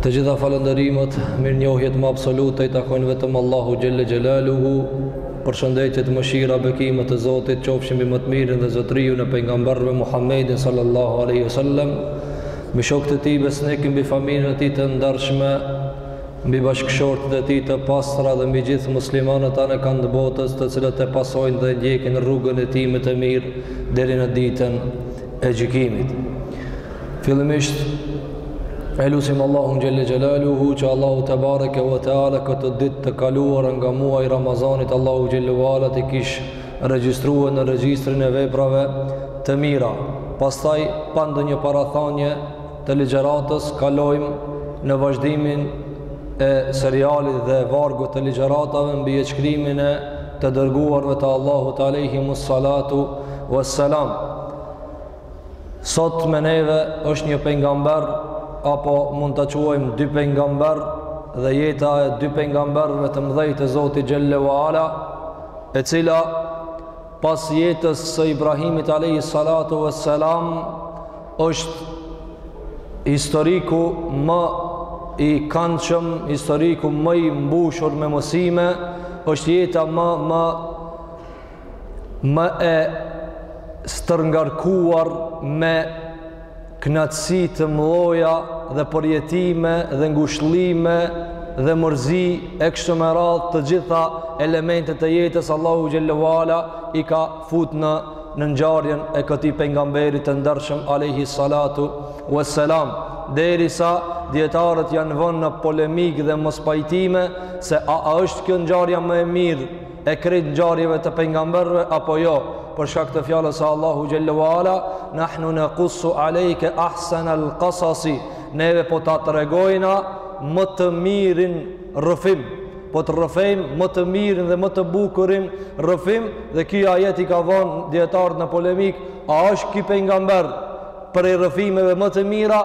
Të gjitha falënderimet, mirënjohjet më absolute i takojnë vetëm Allahut xhelle xhelaluhu, përshëndetjet, mëshira, bekimet e Zotit, qofshin mbi më të mirin dhe zotëriun e pejgamberëve Muhammedin sallallahu alejhi ue sellem, mbi shokët e tij besnikë, mbi familjen e tij të ndershme, mbi bashkëshortet e tij të pastra dhe mbi gjithë muslimanët anekënd botës të cilët e pasojnë dhe ndjekin rrugën e tij më të mirë deri në ditën e gjykimit. Fillimisht e lusim Allahun xhelle xhelaluhu që Allahu tebareke ve teala këto ditë të kaluara nga muaji i Ramazanit Allahu xhelle ve ala t'i kish regjistruar në regjistrin e veprave të mira. Pastaj pa ndonjë parathënie të ligjëratës kalojmë në vazhdimin e serialit dhe vargut të ligjëratave mbi jetëshkrimin e të dërguarve të Allahut alejhimus salatu ve selam sot me neve është një pejgamber apo mund ta quajmë dy pejgamberë dhe jeta e dy pejgamberëve të mëdhenj të Zotit xhelle ve ala e cila pas jetës së Ibrahimit alayhi salatu wassalam është historiku më i këndshëm, historiku më i mbushur me mësime, është jeta më më më e stërngarkuar me kënaqësi të mëdha dhe përjetime dhe ngushëllime dhe mërzi e kështu me radhë të gjitha elementet e jetës Allahu xhelle ve ala i ka fut në në ngjarjen e këtij pejgamberit të ndershëm alayhi salatu wassalam derisa dijetarët janë vënë në polemikë dhe mospajtime se a, a është kjo ngjarja më e mirë e krejt ngjarjeve të pejgamberëve apo jo për shkak të fjalës së Allahu xhelle ve ala nahnu naqussu alejke ahsan al qasasi neve po ta tregojna më të mirin rrëfim po të rrëfejmë më të mirin dhe më të bukurin rrëfim dhe ky ajet i ka vënë dijetarët në polemikë a është ky pejgamber prej rrëfimeve më të mira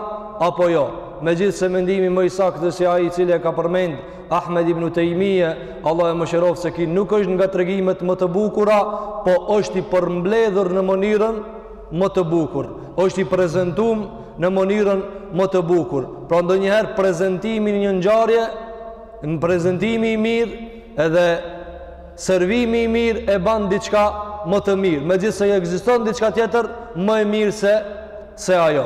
apo jo megjithëse mendimi më i saktë është ai i cili e ka përmend Ahmed ibn Tejmije, Allahu e mëshiroftë se ky nuk është nga tregimet më të bukura, po është i përmbledhur në mënyrën më të bukur, është i prezentum në mënyrën më të bukur. Pra ndonjëherë prezentimi i një ngjarje, një prezentimi i mirë, edhe servimi i mirë e ban diçka më të mirë. Megjithëse ekziston diçka tjetër, më e mirë se, se ajo.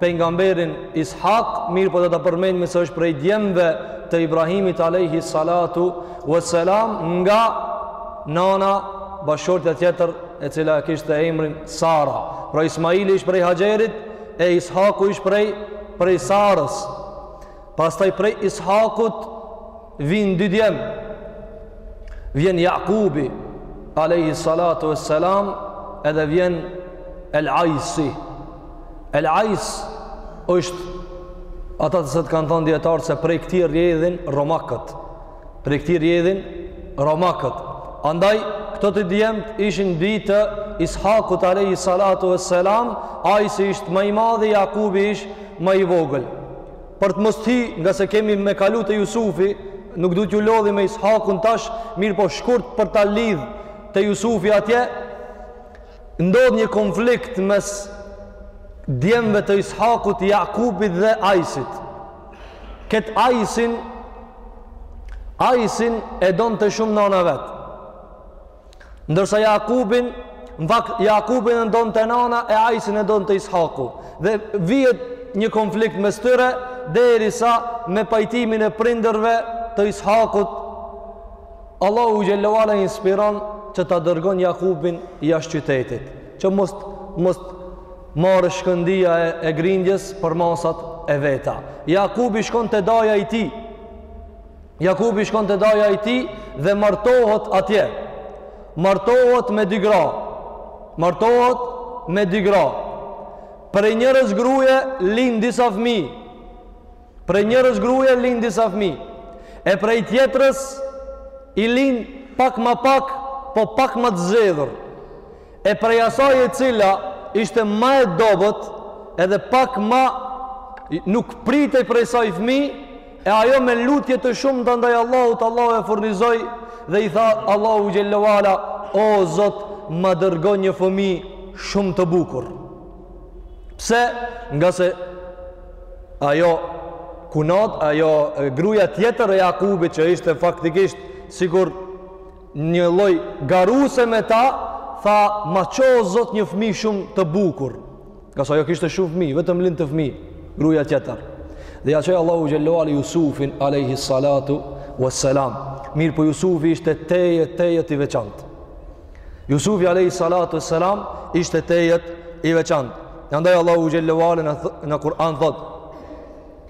pejgamberin Ishak, mirëpo do ta përmendmi se është prej djemve të Ibrahimit alejhi salatu ue selam nga nana bashkëshortja tjetër e cila kishte emrin Sara. Pra Ismaili ishte prej Haxherit e Ishaku ishte prej prej Sarës. Pastaj prej Ishakut Vin dy djem. Vjen Jakubi alejhi salatu ue selam edhe vjen El Aisi. El Ais është ata të kanë thonë dijetarë se prej këtij rrjedhin romakët. Prej këtij rrjedhin romakët. Andaj këto dy djem ishin bij të Ishakut alejhi salatu ue selam, Aisi ishte ma i madh dhe Jakubi ishte ma i vogël. Për të mos hi, ngase kemi me kalu te Jusufi, nuk du t'ju lodhi me Ishakun tash, mirëpo shkurt për ta lidh te Jusufi atje, ndodh një konflikt mes djemve të Ishakut, Jakubit dhe Ajsit. Këtë Ajsin, Ajsin e donte shumë nana e vet. ndërsa Jakubin në fakt Jakubin e donte nana e Aisin e donte Ishaku dhe vijet një konflikt mes tyre derisa me pajtimin e prindërve të Ishakut Allahu xhele ue ala inspiron që ta dërgon Jakubin jashtë qytetit që mos mos marrë shkëndija e, e grindjes përmasat e veta Jakubi shkon te daja i tij Jakubi shkon te daja i tij dhe martohet atje. Martohet me dy gra. Martohet me dy gra. Prej njërës gruje lindin disa fmi. Prej njërës gruje lindin disa fmi. E prej tjetrës i lindin pak ma pak, po pak ma të zgjedhur. E prej asaj e cila ishte ma e dobët, edhe pak ma nuk pritej prej saj fëmi, e ajo me lutje të shumta ndaj Allahut, Allahu e furnizoi dhe i tha Allahu xhele ue ala, o Zot, ma dërgo një fëmi shumë të bukur. Pse? Ngase ajo kunat, ajo gruja tjetër e Jakubit që ishte faktikisht sikur Një lloj garuse me ta, tha, ma ço o Zot një fëmi shumë të bukur. Ngase ajo kishte shumë fëmi, vetëm lindte fëmi, gruja tjetër. Dhe ia çoi Allahu xhele ue ala Jusufin, alejhi salatu ue selam. Mirëpo Jusufi ishte tejet, tejet i veçantë. Jusufi, alejhi salatu ue selam, ishte tejet i veçantë. Andaj Allahu xhele ue ala në Kur'an thotë,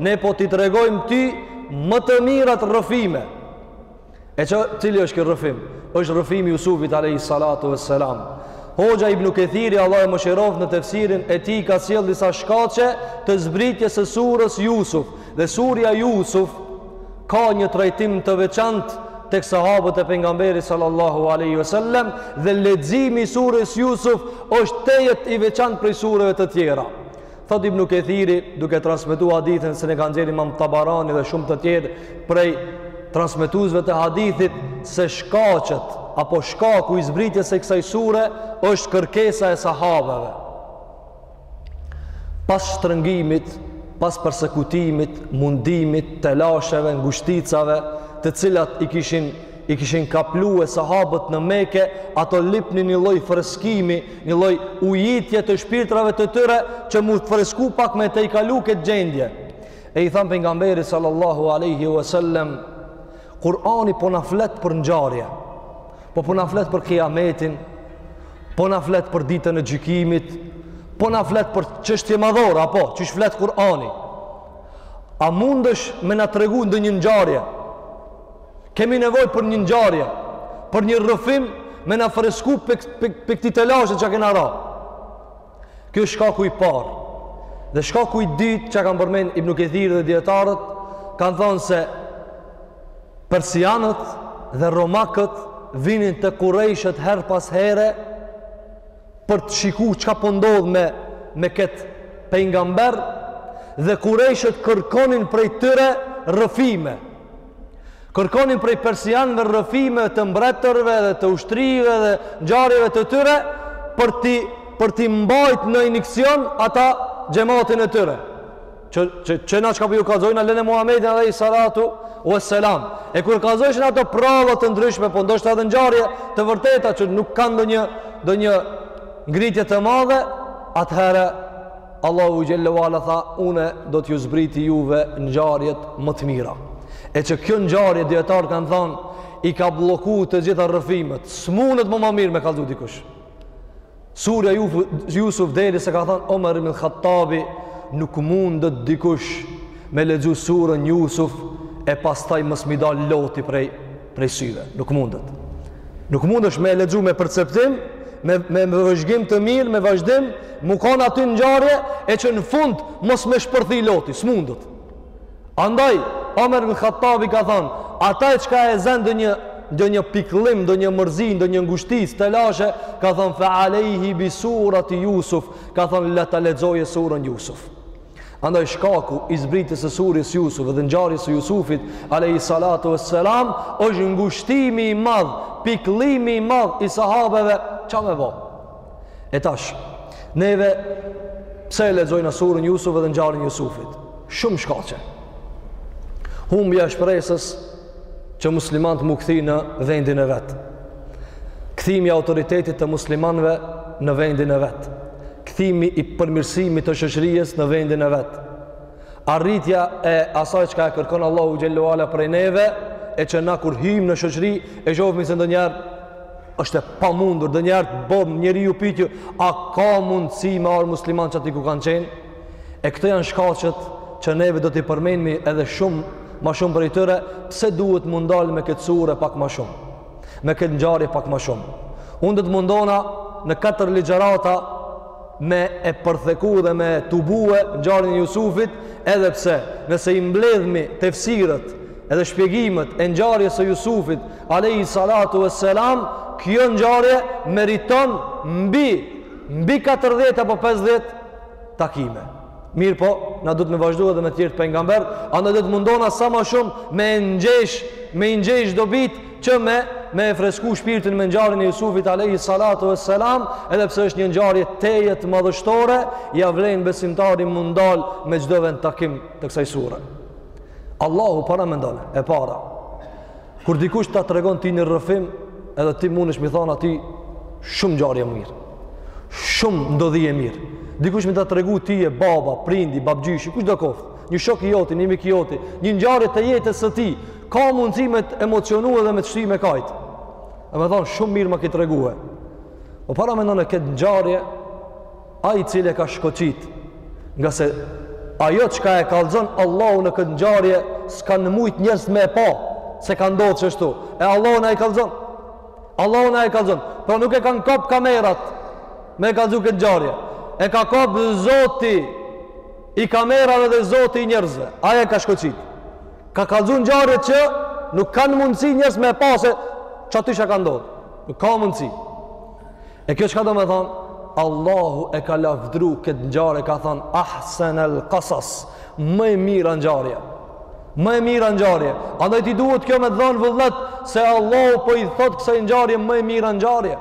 Ne po t'i tregojmë ty më të mirat rrëfime. E cili është ky rrëfim? Është rrëfimi i Jusufit alejhi salatu ve selam. Hoxha Ibn Kethiri, Allahu e mëshiroftë, në tefsirin e tij ka sjellë disa shkaqe të zbritjes së sures Jusuf. Dhe surja Jusuf ka një trajtim të veçantë tek sahabët e pejgamberit sallallahu aleyhi ve sellem dhe leximi i sures Jusuf është tejet i veçantë prej sureve të tjera. Thotë Ibn Kethiri, duke transmetu hadithin se e ka nxjerrë Imam Tabarani dhe shumë të tjerë prej transmetuesve të hadithit se shkaqet apo shkaku i zbritjes së kësaj sure është kërkesa e sahabëve. Pas shtrëngimit, pas persekutimit, mundimit, telasheve, ngushticave, të cilat i kishin i kishin kaplu sahabët në Mekë, ata lypin një lloj freskimi, një lloj ujitje të shpirtrave të tyre, që m'u fresku pak, me tejkalu këtë gjendje. E i thanë pejgamberit sallallahu aleyhi wa sallem, Kurani po na flet për ngjarje, po po na flet për kiametin, po na flet për ditën e gjykimit, po na flet për çështje madhore, apo qysh flet Kurani. A mundesh me na tregu ndonjë ngjarje, Kemi nevojë për një ngjarje, për një rrëfim me na fresku prej, prej, prej këtij telashe që kena ra. Ky është shkaku i parë. Dhe shkaku i dytë që kanë përmend Ibn Kethir dhe dijetarët, kanë thanë se persianët dhe romakët vinin te kurejshët herë pas here për të shiku çka po ndodh po me, me këtë pejgamber dhe kurejshët kërkonin prej tyre rrëfime. Kërkonin prej persianëve rrëfime të mbretërve dhe të ushtrive dhe ngjarjeve të tyre për t'i për t'i mbajt në iniksion ata xhematin e tyre. Që që që na çka po ju kallzojnë lene, lene Muhamedin alayhi salatu wassalam. E kur kallzojshin ato pralla të ndryshme, po ndoshta edhe ngjarje të vërteta që nuk kanë ndonjë ndonjë ngritje të madhe, atëherë Allahu xhelle ve ala tha unë do t'ju zbriti juve ngjarjet më të mira. E që kjo ngjarje dijetarët kanë thanë i ka blloku të gjitha rrëfimet. S'mundet mo ma mirë me kallzu dikush. Surja Jusuf deri sa ka thanë Omer ibn Khattabi nuk mundet dikush me lexu suren Jusuf e pastaj mos m'i dal loti prej prej syve, nuk mundet. Nuk mundesh me e lexu me perceptim, me me vëzhgim të mirë, me vazhdim, mu kanë aty ngjarje e që në fund mos me shpërthi loti, s'mundet. Andaj Omer ibn Khattabi ka thanë, atë çka e zën ndonjë ndonjë pikëllim, ndonjë mërzi, ndonjë ngushticë, telashe, ka thanë fa alayhi bi surati Yusuf, ka thanë le ta lexojë suren Yusuf. Andaj shkaku i zbritjes së surjes Jusuf dhe ngjarjes së Jusufit alayhi salatu wassalam është ngushtimi i madh, pikëllimi i madh i sahabeve ç'a me bë. E tash, neve pse e lexojna surën Jusuf dhe ngjarjen e Jusufit? Shumë shkaqe. Humbja e shpresës që muslimanët m'u kthy në vendin e vet. Kthimi i autoritetit të muslimanëve në vendin e vet. kthimi i përmirësimit të shoqërisë në vendin e vet. Arritja e asaj çka e kërkon Allahu xhel-le ue ala prej neve, e që na kur hymë në shoqëri e shohim se ndonjëherë është e pamundur, ndonjëherë të bon njeriu pytje, a ka mundësi me ardh muslimanët qaty ku kanë qenë? E këto janë shkaqet që neve do t'i përmendmi edhe shumë, ma shumë prej tyre, pse duhet m'u ndal me këtë sure pak ma shumë. me këtë ngjarje pak ma shumë. Unë do të mundona në katër ligjerata me e përtheku dhe me e tubue ngjarjen e Jusufit, edhe pse nëse i mbledhmi tefsirët edhe shpjegimet e ngjarjes së Jusufit alayhi salatu vesselam, kjo ngjarje meriton mbi mbi 40 apo 50 takime. Mirëpo, na duhet me vazhdu edhe me tjertë pejgamberë, andaj do të mundona sa ma shumë me i ngjesh, me i ngjesh dobitë që me, me e fresku shpirtin me ngjarjen e Jusufit alayhi salatu vesselam, edhe pse është një ngjarje tejet madhështore, ia vlen besimtari m'u ndal në çdo vendtakim të kësaj sure. Allahu paramendone, e para. Kur dikush ta tregon ti një rrëfim, edhe ti mundesh me i thon atij shumë ngjarje e mirë. Shumë ndodhi e mirë. Dikush me ta tregu tye baba, prindi, babgjyshi, kushdo koft? Një shok i joti, një mik i joti, një ngjarje të jetës së tij, ka mundësi me të emocionu edhe me të shti me kajt. E me thon shumë mirë ma ke tregue. Po paramendone këtë ngjarje Ai i cili e ka shkoqit, ngase ajo çka e kallxon Allahu në këtë ngjarje s'kanë mujt njerëzit me e pa se ka ndodh qeshtu. E Allahu na e kallxon. Allahu na e kallxon. Pra nuk e kanë kap kamerat me e kallxu këtë ngjarje. E ka kap Zoti i kamerave dhe Zoti i njerëzve. Ai e ka shkoqit. Ka kallxu ngjarje që nuk kanë mundësi njerëzit me e pa se qaty çka ka ndodh. Nuk ka mundësi. E kjo çka domethonë? Allahu e ka lavdru këtë ngjarje, ka thonë, ahsen el kasas, më e mira ngjarje. Më e mira ngjarje. Andaj ti duhet kjo me dhonë vullnet, se Allahu po i thotë kësaj ngjarje më e mira ngjarje.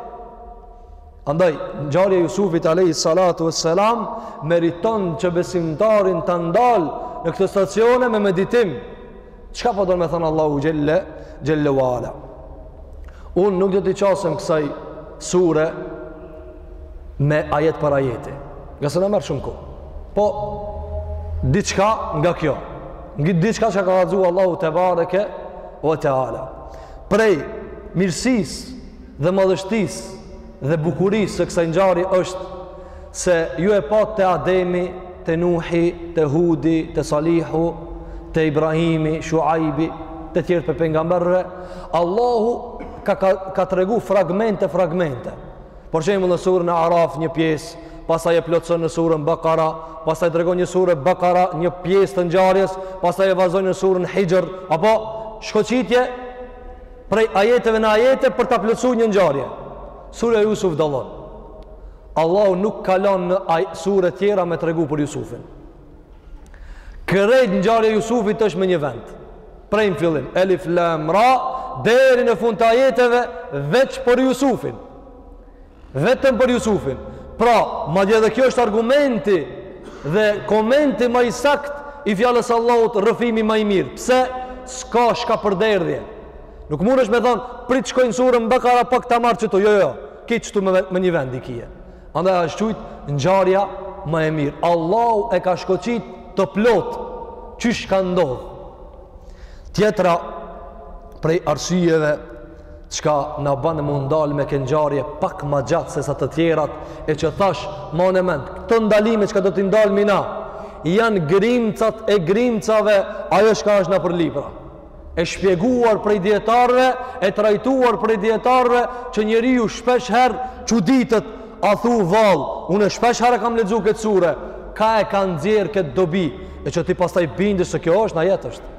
Andaj, ngjarja e Jusufit alayhi salatu vesselam, meriton që besimtarin ta ndalë në këto stacione me meditim, Çka po do me thënë Allahu xhel-le, xhel-le ue ala? Unë nuk do t'i qasem kësaj sure me ajet për ajeti. Ngase na merr shumë kohë. Po, diçka nga kjo. Nga diçka çka ka lexu Allahu tebareke ue teala. Prej mirësisë, dhe madhështisë dhe bukurisë së kësaj ngjarje është se ju e patë te Ademi, te Nuhi, te Hudi, te Salihu, te Ibrahimi, Shuaibi, te tjerë prej pejgamberëve, Allahu ka ka, ka tregu fragmente fragmente. Për shembull në surën Araf një pjesë, pastaj e plotëson në surën Bakara, pastaj tregon një surë Bakara, një pjesë të ngjarjes, pastaj e vazhdon në surën Hijr, apo shkoqitje prej ajeteve në ajete për ta plotësuar një ngjarje. Surja Jusuf dallon. Allahu nuk ka lënë në sure tjera me tregu për Jusufin. Krejt ngjarja e Jusufit është me një vend. Prej në fillim, Elif Lam Ra deri në fund të ajeteve veç për Jusufin. Vetëm për Jusufin. Pra, madje edhe kjo është argumenti dhe komenti më i saktë i fjalës së Allahut, rrëfimi më i mirë. Pse? S'ka shkapërderdhje. Nuk mundesh me thon, prit shkoj në surën Bakara pak ta marr qëtu. Jo, jo, jo. Krejt qëtu me, me një vend i kie. Andaj është qujt ngjarja më e mirë. Allahu e ka shkoqit të plotë qysh ka ndodh. Tjetra prej arsyeve çka na bën m'u ndal me kët ngjarje pak ma gjatë se sa të tjerat, e që thash, mbani mend, këto ndalime çka do t'i ndalmi na, janë grimcat e grimcave ajo çka është nëpër libra. E shpjeguar prej dijetarëve, e trajtuar prej dijetarëve, që njeriu shpeshherë çuditet, a thu vallë, unë shpeshherë e kam lexu këtë sure, ka e ka nxjerr këtë dobi, e që ti pastaj bindesh se kjo është, inajet është.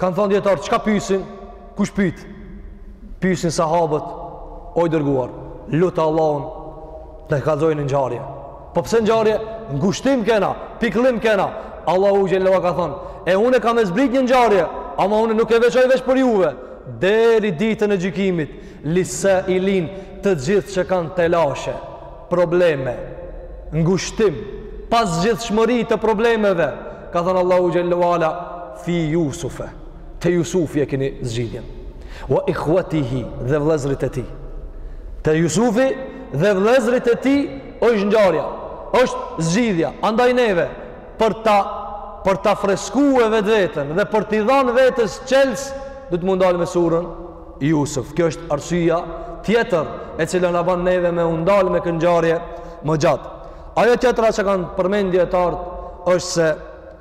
Kanë thënë dijetarët, çka pyesin? Kush pyet? Pyesin sahabët, o i dërguar, lute Allahun të na kallzojë një ngjarje. Po pse ngjarje? Ngushtim kena, pikëllim kena. Allahu xhel-le ue ala ka thënë, e unë kam me zbrit një ngjarje, ama unë nuk e veçoj veç për juve deri ditën e gjykimit, lis-sailin të gjithë që kanë telashe, probleme, ngushtim, pazgjidhshmëri të problemeve, ka thënë Allahu xhel-le ue ala, Fi Jusufe, te Jusufi e keni zgjidhjen. Ue ihvetihi dhe vëllezërit e tij. Te Jusufi dhe vëllezërit e tij është ngjarja, është zgjidhja. Andaj neve për ta për ta freskuar vetveten dhe për t'i dhënë vetes çelës, do të ndalemi me surën Jusuf. Kjo është arsyeja tjetër e cila na bën neve me u ndal me kët ngjarje më gjatë. Ajo tjetra që kanë përmendë dijetarët është se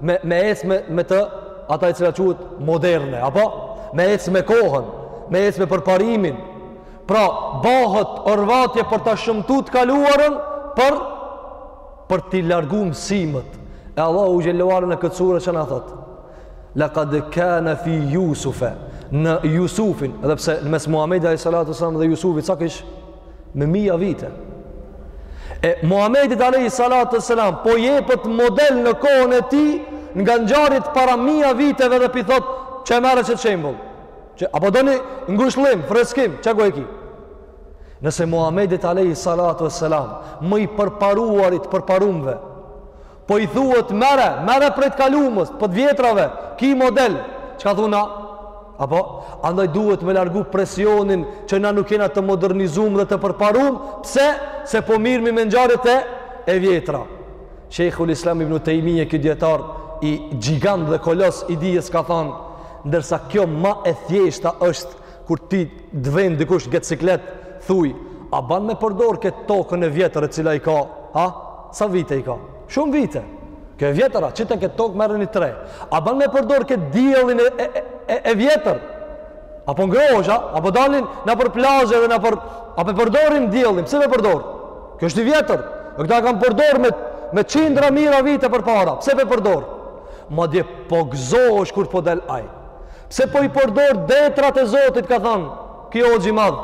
me me ec me me të ata e cila quhet moderne apo me ec me kohën me ec me përparimin pra bëhet orvatje për ta shëmtu të kaluarën për për t'i largu mësimet e Allahu xhele ala në këtë sure ça na thot laqad kana fi yusufa në Jusufin edhe pse në mes Muhamedit alayhi salatu wasallam dhe Jusufit që kish me mija vite. E Muhamedit alayhi salatu wasalam po jepet model në kohën e tij nga ngjarjet para mija viteve dhe pi thot që e merre qet shembull. Që a po doni ngushëllim, freskim, qe ku e ki? Nëse Muhamedit alayhi salatu wasalam më i përparumi i t'përparumve Po i thuhet merre, merre prej të kalumes, prej t'vjetrave, ki model, çka thu na? Apo, andaj duhet me largu presionin që na nuk jena të modernizum dhe të përparum, pse se po mirrmi me ngjarjet e, e vjetra. Shekhul Islam ibn Tejmije ky dijetar gjigant dhe kolos i dijes ka thanë, ndërsa kjo ma e thjeshta është Kur ti t'ven dikush qet siklet, thuj, a ban me përdor këtë tokën e vjetër e cila i ka, ha? Sa vite i ka? Shumë vite. Kjo e vjetra, qiteni këtë tokë merrni t're. A ban me përdor këtë diellin e, e, e, e vjetër? A po ngrohesh, ha? A po dalin nëpër plazhe dhe nëpër... A po e përdorin diellin, pse me përdor? Ky është i vjetër. E këta e kan përdor me, me qindra mija vite përpara. Pse pe përdor? Madje po gëzohesh kur po del ai. Pse po i përdor detrat e Zotit, ka thënë ky hoxhë i madh.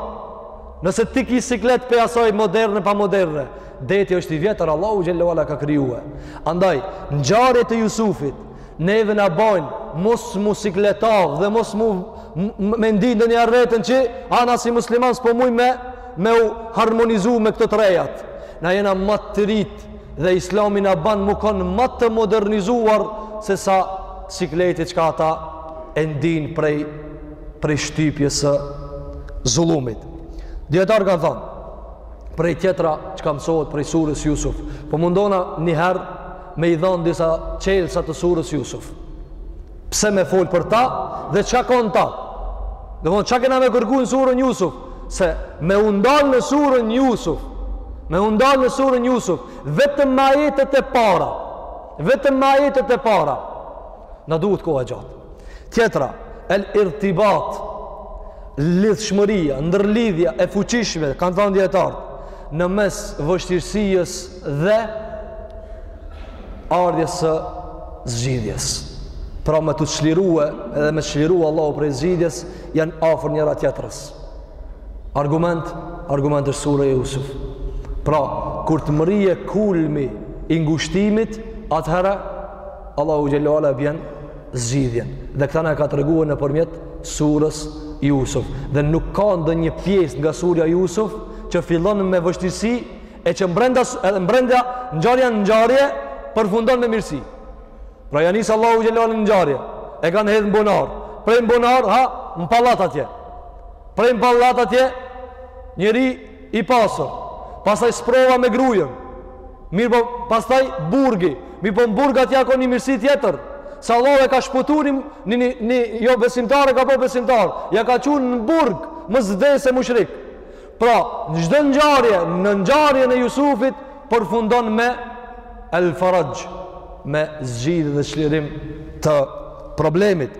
Nëse ti ki siklet pej asaj moderne pa moderne, deti është i vjetër, Allahu xhele ue ala ka kriju. Andaj, ngjarjet e Jusufit neve na bajnë mos mu sikletu dhe mos mu ndi n'donjë arrest që na si musliman s'po mujm me u harmonizu me këto të rejat. Na jena ma të rritë dhe islami na ban m'u kon ma të modernizuar sesa sikleti çka ata e ndinë prej, prej shtypjes së zullumit. Dijetarët kanë thonë, prej tjetra çka mësohet prej surës Jusuf, po mundona njëherë me i dhonë disa çelësa të surës Jusuf. Pse me fol për ta dhe çka kon ta? Domethon çka kena me kërku në surën Yusuf, se me u ndal në surën Yusuf, me u ndal në surën Yusuf, vetëm me ajetet e para. Vetëm me ajetet e para. Na duhet kohë gjatë. Tjetra, el irtibat lidhshmëria, ndërlidhja e fuqishme, kanë thënë dijetarët, në mes vështirësisë dhe ardhjes së zgjidhjes. Pra me t'u çlirue edhe me çlirue Allahu prej zgjidhjes janë afër njëra tjetrës. Argument, argument është sureja Jusuf. Pra, kur të mërrije kulmi i ngushtimit, atëherë Allahu xhelle ue ala e bjen zgjidhjen. Dhe këta na e ka tregua nëpërmjet surës Jusuf. Dhe nuk ka ndonjë pjesë nga surja Jusuf që fillon me vështirësi e që mbrenda edhe mbrenda ngjarja në ngjarje përfundon me mirësi. Pra ja nisë Allahu xhelle në ngjarje, e kanë hedhë në bunar, prej në bunar, ha, në palat atje. Prej në palat atje, njeri i pasur, pastaj sprova me grujen, mirëpo pastaj burgi, mirëpo në burg atje akoma një mirësi tjetër, se Allahu e ka shpëtu një, një, një jobesimtar, e ka bo besimtar, ja ka çu në burg, mos t'des mushrik. Pra, në çdo ngjarje, në ngjarjen e Jusufit përfundon me el feraxh me zgjidhje dhe çlirim të problemit.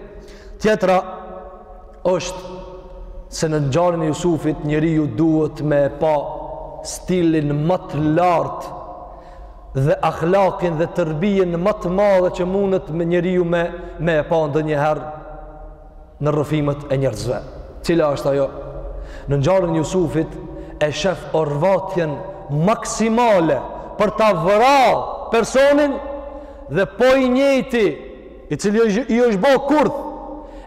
Tjetra është se në ngjarjen e Jusufit njeriu duhet me e pa stilin ma të lartë dhe ahlakin dhe terbijen ma të madhe që mundet njeriu me e pa ndonjëherë në rrëfimet e njerëzve. Cila është ajo? Në ngjarjen e Jusufit e shef orvatjen maksimale për ta vra personin dhe po i njëjti i cili i është bo kurth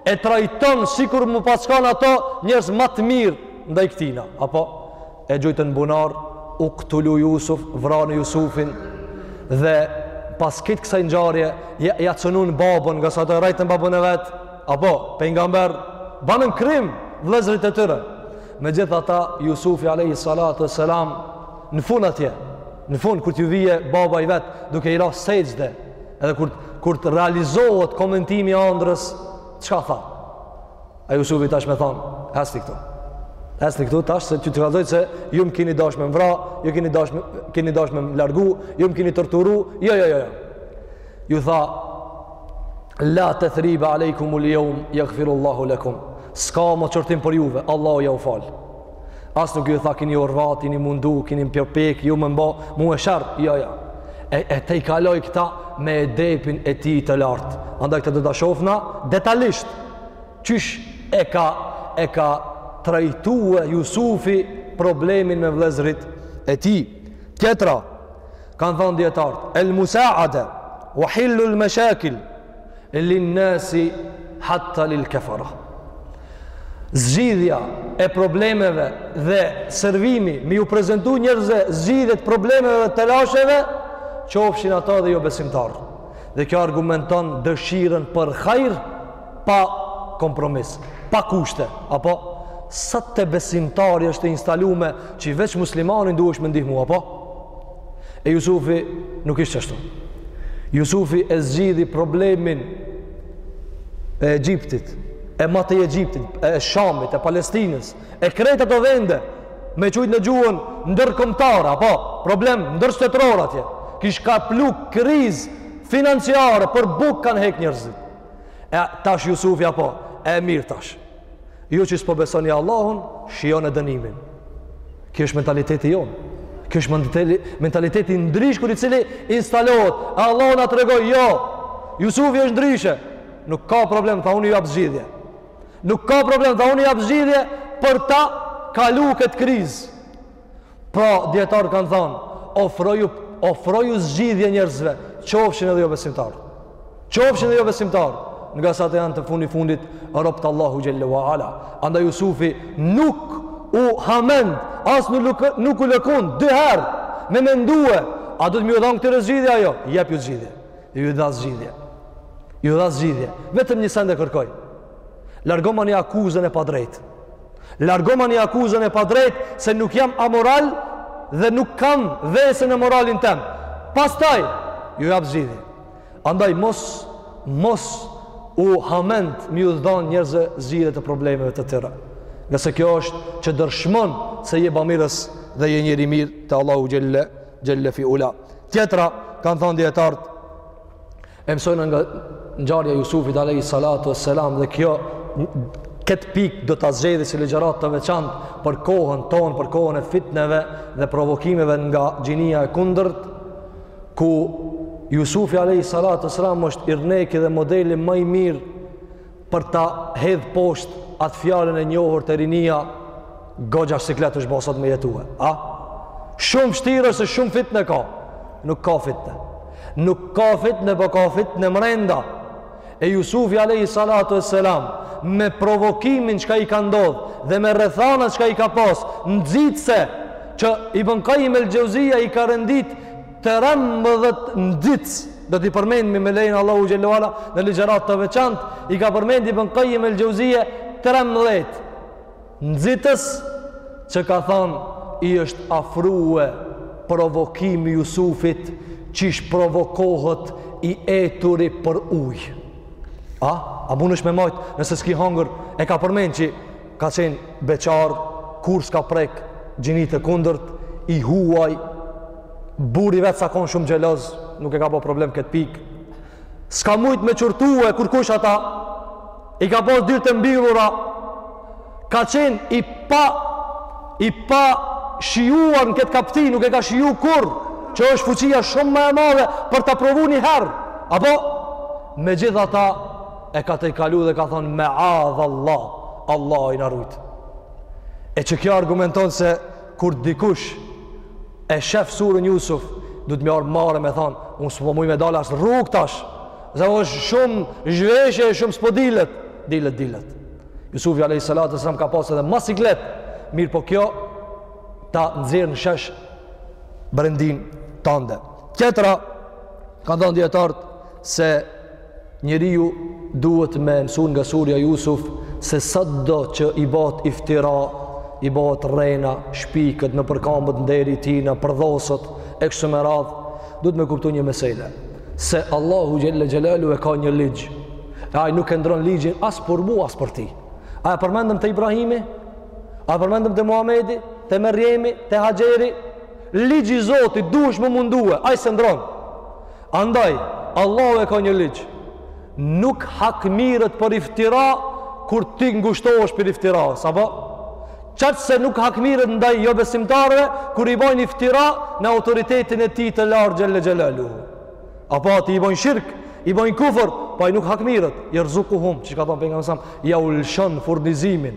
e trajton sikur me u paskan ato njerëz ma të mirë ndaj këtina, apo e gjujtën n'bunar uktulu Jusuf vranie Jusufin dhe pas krejt kësaj ngjarje ja, ia cenun babën ngase ato e rrejtën babën e vet apo pejgamber banën krim vllezërit e tyre megjithatë Jusufi alejhi salatu ve selam në fun atje në fun kur t'ju vije baba i vet duke i ra sexhde edhe kur, kur të realizohet komentimi i andrrës çka tha A Jusufi tash me than, hecni këtu. Hecni këtu tash se t'ju tregoj se ju më kini dash me më vra, ju kini dash me, kini dash me më m'largu, ju më kini torturu, jo, jo, jo, jo. Ju tha, la tethribe alejkumul jeum, jagfiru Allahu lekum. S'ka mo qortim për juve, Allahu jau faltë. As nuk ju tha kini orvat, kini mundu, kini përpjek, ju me m'bo mu sherr. Jo, jo. E, e tejkaloi këta me edepin e tij të lartë. Andaj këta do ta shofna detalisht. Qysh e ka, e ka trajtue Jusufi problemin me vllezërit e tij. Tjetra, kanë thanë dijetarët, el musaade, ua hal-lul meshakil, lin nasi hatta lil kafara. Zgjidhja e problemeve dhe servimi me ju prezantu njerëzve zgjidhje të problemeve dhe telasheve, qofshin ata edhe jo besimtar. Dhe kjo argumenton dëshirën për hajr pa kompromis, pa kushte, apo se te besimtari është e instalume që veç muslimanin duhesh me ndihmu, apo E Jusufi nuk ishte ashtu. Jusufi e zgjidhi problemin e Egjiptit, e matej Egjiptit, e Shamit, e Palestinës, e krejt ato vende me qujt në gjuhën ndërkombëtare, apo problem ndërshtetëror atje. Kish kaplu krizë financiare për bukë kanë hek njerëzit. E tash Jusufi apo e mirë tash. Ju që s'po besoni Allahun, shijone dënimin. Ky është mentaliteti jonë. Ky është mentaliteti i ndryshkur i cili instalohet. E Allahu na tregoi, jo. Jusufi është ndryshe. Nuk ka problem, tha unë ju jap zgjidhje. Nuk ka problem, tha unë ju jap zgjidhje për ta kalu këtë krizë. Pra, dijetarët kanë thanë, ofroju, ofroju zgjidhje njerëzve, qofshin edhe jo besimtarë. Qofshin edhe jo besimtarë, ngase ata janë te fundi fundit robt e Allahut xhel-le fi ula. Andaj Jusufi nuk u hamend, as nuk, nuk u lëkun, dy herë, me mendue, a duhet me ju dhanë këtyre zgjidhje a jo? Jepju zgjidhje, ju dha zgjidhje, ju dha zgjidhje, vetëm një send e kërkoi. Largomani akuzën e padrejtë. Largomani akuzën e padrejtë se nuk jam amoral dhe nuk kam vesën në moralin tem. Pastaj ju jap zgjidhje. Andaj mos mos u hament me ju dhanë njerëzve zgjidhje të problemeve të tyre. Ngase kjo është që dëshmon se je bamirës dhe je njeri i mirë te Allahu xhel-le, xhel-le fi ula. Tjetra, kanë thanë dijetarët, E mësojna nga ngjarja e Jusufit alayhi salatu wassalam dhe kjo kët pikë do ta zgjedhi si ligjëratë të veçantë për kohën tonë, për kohën e fitneve dhe provokimeve nga gjinia e kundërt, ku Jusufi alayhi salatu wassalam është yrneki dhe modeli ma i mirë për ta hedh poshtë atë fjalën e njohur te rinia hoxhë siklet osht bo sot me jetue a shumë fshtirë se shumë fitne ka nuk ka fitne nuk ka fitne po ka fitne mrenda e Jusufi alayhi salatu wassalam me provokimin çka i ka ndodh dhe me rrethanat çka i ka pas nxitëse që Ibn Kajim el-Xhevzija i ka rendit Trembëdhjetë nxitës do t'i përmendmi me lejen e Allahu xhele ue ala në ligjëratë të veçantë, i ka përmend Ibn Kajim el-Xheuzije trembëdhjetë nxitës që ka thënë i është afrue provokimi Jusufit qysh provokohet i eturi për ujë. A? A munesh me majt nëse s'ki hangër e ka përmend që Ka qenë beqar, kurrë s'ka prek gjinitë e kundërt, i huaj, burri i vet s'a kon shumë xheloz, nuk e ka bo problem këtë pikë, s'ka mujtë me qortue kurrkush ata, i ka pas dyrt e mbyllura, ka qenë i pa, i pa shijuar në këtë kapti, nuk e ka shiju kurrë, që është fuqia shumë më e madhe për ta provu një herë, apo megjithata, e ka tejkalu dhe ka thonë meadh Allah, Allahi na rujt. E që kjo argumenton se kur dikush e shef surën Jusuf, duhet me i ardh marre me thonë, unë s'po muj me dalë as n'rrugë tash, se është shumë zhveshje, shumë s'po dilet, dilet, dilet. Jusufi a.s. ka pasë edhe ma siklet, mirëpo kjo ta nxjerr në shesh brendinë tande. Tjetra, kanë thonë dijetarët se Njeriu duhet me mësu nga surja Jusuf se sado që i bahet iftira, i bahet rrena, shpiket, nëpërkambet nderi i tina, përdhoset, e kështu me radhë, duhet me kuptu një mesele. Se Allahu xhele xhelaluhu e ka një ligj, e ai nuk e ndrron ligjin as për mu, as për ty. A e përmendëm te Ibrahimi, a e përmendëm te Muhamedi, te Merjemi, te Haxheri, ligji i Zotit duhesh me u mundue, ai s'e ndrron. Andaj, Allahu e ka një ligj. Nuk hakmirret për iftira kur ti ngushtohesh për iftira, apo? Çat se nuk hakmirret ndaj jobesimtarëve kur i bojnë iftira në autoritetin e tij të lartë xhele xhelaluhu. Apo atij i bojnë shirk, i bojnë kufër, prapë ai nuk hakmirret, jerzukuhum, çka thon pejgamberi a.s., jau lshon furnizimin.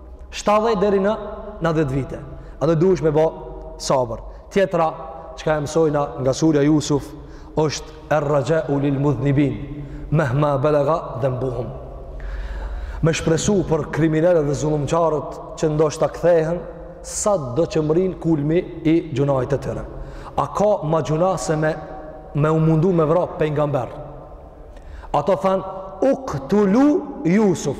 70 deri në 90 vite. A do duhesh me bo sabër. Tjetra çka e mësojna nga surja Jusuf është er-rexhau lil mudhnibine mehma belega dhenbuhum. Me shpresu për kriminelët dhe zullumqarët që ndoshta kthehen sado që mrrin kulmi i gjynahit të tyre. A ka ma gjynah se me, me u mundu me vra pejgamber? Ata thanë, uktulu Jusuf.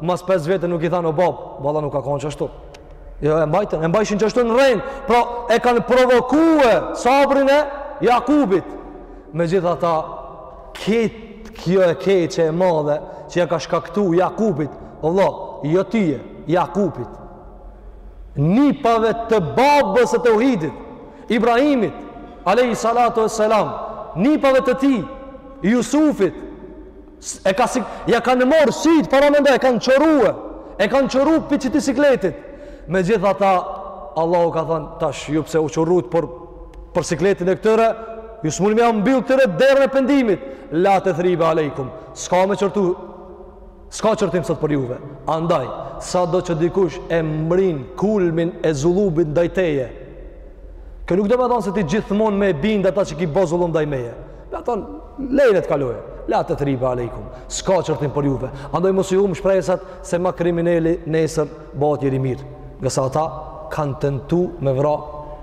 mas 5 vjete nuk i thanë o bab, valla nuk ka konë qashtu. Jo, e mbajtën, e mbajshin qashtu në rrenë, pra e kanë provokue sabrin e Jakubit. Megjithatë, ketë kjo e keqe e madhe, që ja ka shkaktu Jakubit, o vla, jo tyje, Jakubit. Nipave të babës së teuhidit, Ibrahimit, alejhi salatu ve selam, nipave të tij, Jusufit, E ka si, ja kanë marrë sytë, paramendo, e kanë qorrue, e kanë qorru prej qitij sikletit. Megjithatë, Allahu ka thënë, tash, ju pse u qorrut për, për sikletin e këtyre, ju s'muni me ja mbyllë këtyre derën e pendimit, la tethribe alejkum, s'ka me qortu, s'ka qortim sot për juve. Andaj, sado që dikush e mrrin kulmin e zullumit ndaj teje, kjo nuk do me thonë se ti gjithmonë me e bindë ata që ki bo zullum ndaj meje. La, thon, lejnë të kalojë. La tethribe alejkum. S'ka qortim për juve. Andaj mos i humb shpresat se ma krimineli nesër bëhet njeri i mirë. Ngase ata kanë tentu me vra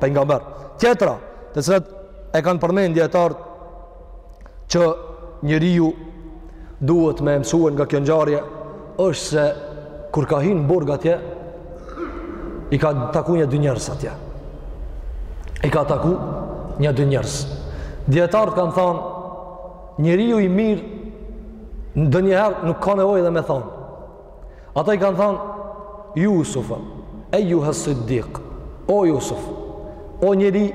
pejgamber. Tjetra, të cilat e kanë përmenë dijetarët që njeriu duhet me e mësue nga kjo ngjarje, është se kur ka hi në burg atje i ka taku nja dy njerëz atje. I ka taku nja dy njerëz. Dijetarët kanë thanë njeriu i mirë ndonjëherë nuk ka nevojë edhe me thanë. Ata i kanë thanë Jusuf, ejjuhes-siddik. O Jusuf, o njeri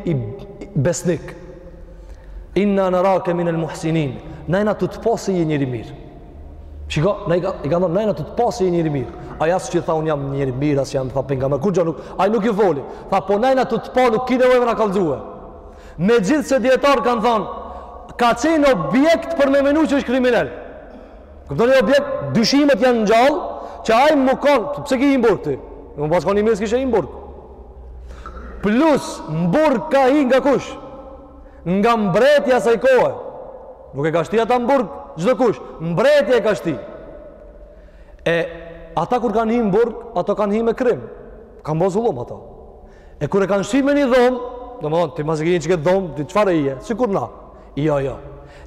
besnik. Inna naraka min al-muhsinin. Na jena tu të pa si një njeri i mirë. Shiko, i ka, i kanë thonë, na jena tu të pa si njeri i mirë. Ai as që i tha unë jam njeri i mirë, as jam tha pejgamber, kurgjo nuk, ai nuk i foli. Tha, po na jena tu të pa nuk ki nevojë me na kallëzue. Megjithëse dijetarët kanë thonë, ka qenë objekt për me menu që është kriminel. Kuptoni, objekt, dyshimet janë ngjallë, që ai mu konë, pse ki hi në burg ti? Me pas konë i mirë s'kishe hi në burg. Plus, në burg ka hi nga kush? Nga mbreti i asaj kohe. Nuk e ka shti ata në burg çdokush, mbreti e ka shti. E ata kur kanë hi në burg, ato kanë hi me krim. Kanë bo zullum ato. E kur e kanë shti me një dhomë, domethënë ti masi ki hi në qket dhomë, ti çfarë je? Sikur na. Jo, jo.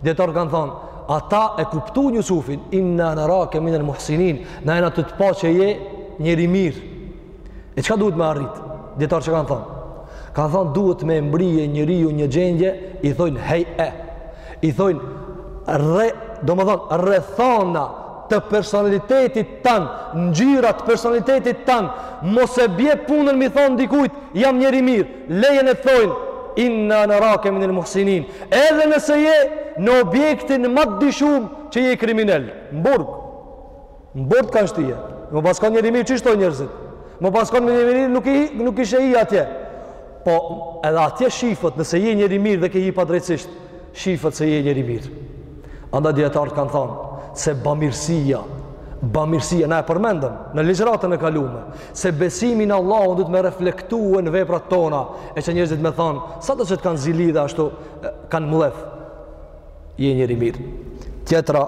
Dijetarët kanë thonë, ata e kuptuan Jusufin, inna naraka min al-muhsinin, na jena tu të pa që je njeri i mirë. E çka duhet me arrit? Dijetarët çka kanë thonë. Kanë thonë duhet me mbrije njeriu një gjendje, i thonë hej'e. I thonë rre, domethonë rrethana të personalitetit tand, ngjyra të personalitetit tand, mos e bje punën me i thonë dikujt, jam njeri i mirë, lejen e thonë, inna narake minel muhsinin, edhe nëse je në objektin më të dyshumë që je kriminel, në burg. Në burg e kanë shtie. Mu paskan njeri i mirë, ç'e shtojn njerzit? Mu paskan njeri i mirë, nuk, i, nuk ishe hi atje. Po, edhe atje shifet, nëse je njeri i mirë dhe ke hi padrejtësisht, shifet se je njeri i mirë. Andaj dijetarët kanë thanë, se bamirësia, bamirësia, na e përmendëm, në ligjëratën e kalume, se besimi n'Allahun duhet me reflektue në veprat tona, e që njërzit me thanë, sado që të kanë zili dhe ashtu, kanë mllef, je njeri i mirë. Tjetra,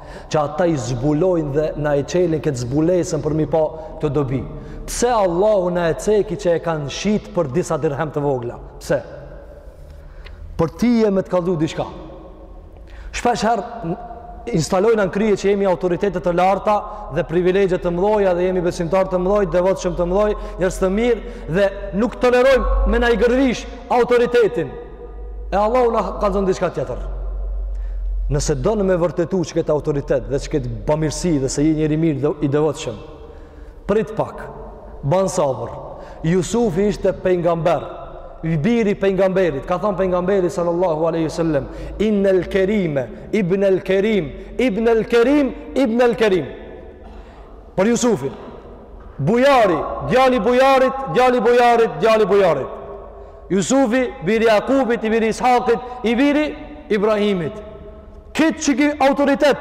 që ata i zbulojnë dhe na e çelin këtë zbulesën për mi pa këto dobi. Pse Allahu na e ceki që e kanë shit për disa dirhem të vogla? Pse? Për tye me të kallzu diçka. Shpesh herë instalojna në krye që jemi autoritete të larta dhe privilegje të mdhoja dhe jemi besimtarë të mdhoj, devotshëm të mdhoj, njerëz të mirë dhe nuk tolerojmë me na e gërvisht autoritetin. E Allahu na kallzon diçka tjetër. Nëse don me vërtetu qe këtë autoritet dhe qe këtë bamirësi dhe se je njeri i mirë dhe i devotshëm, prit pak, ban sabër. Jusufi ishte pejgamber, i biri i pejgamberit, ka thënë pejgamberi sallallahu alaihi wasallam, "Innal Kerime, ibn al Kerim, ibn al Kerim, ibn al Kerim." Për Jusufin, bujari, djali bujarit, djali bujarit, djali bujarit. Jusufi, biri Jakubit, i biri Ishakit, i biri Ibrahimit. Kqyr qiky autoritet,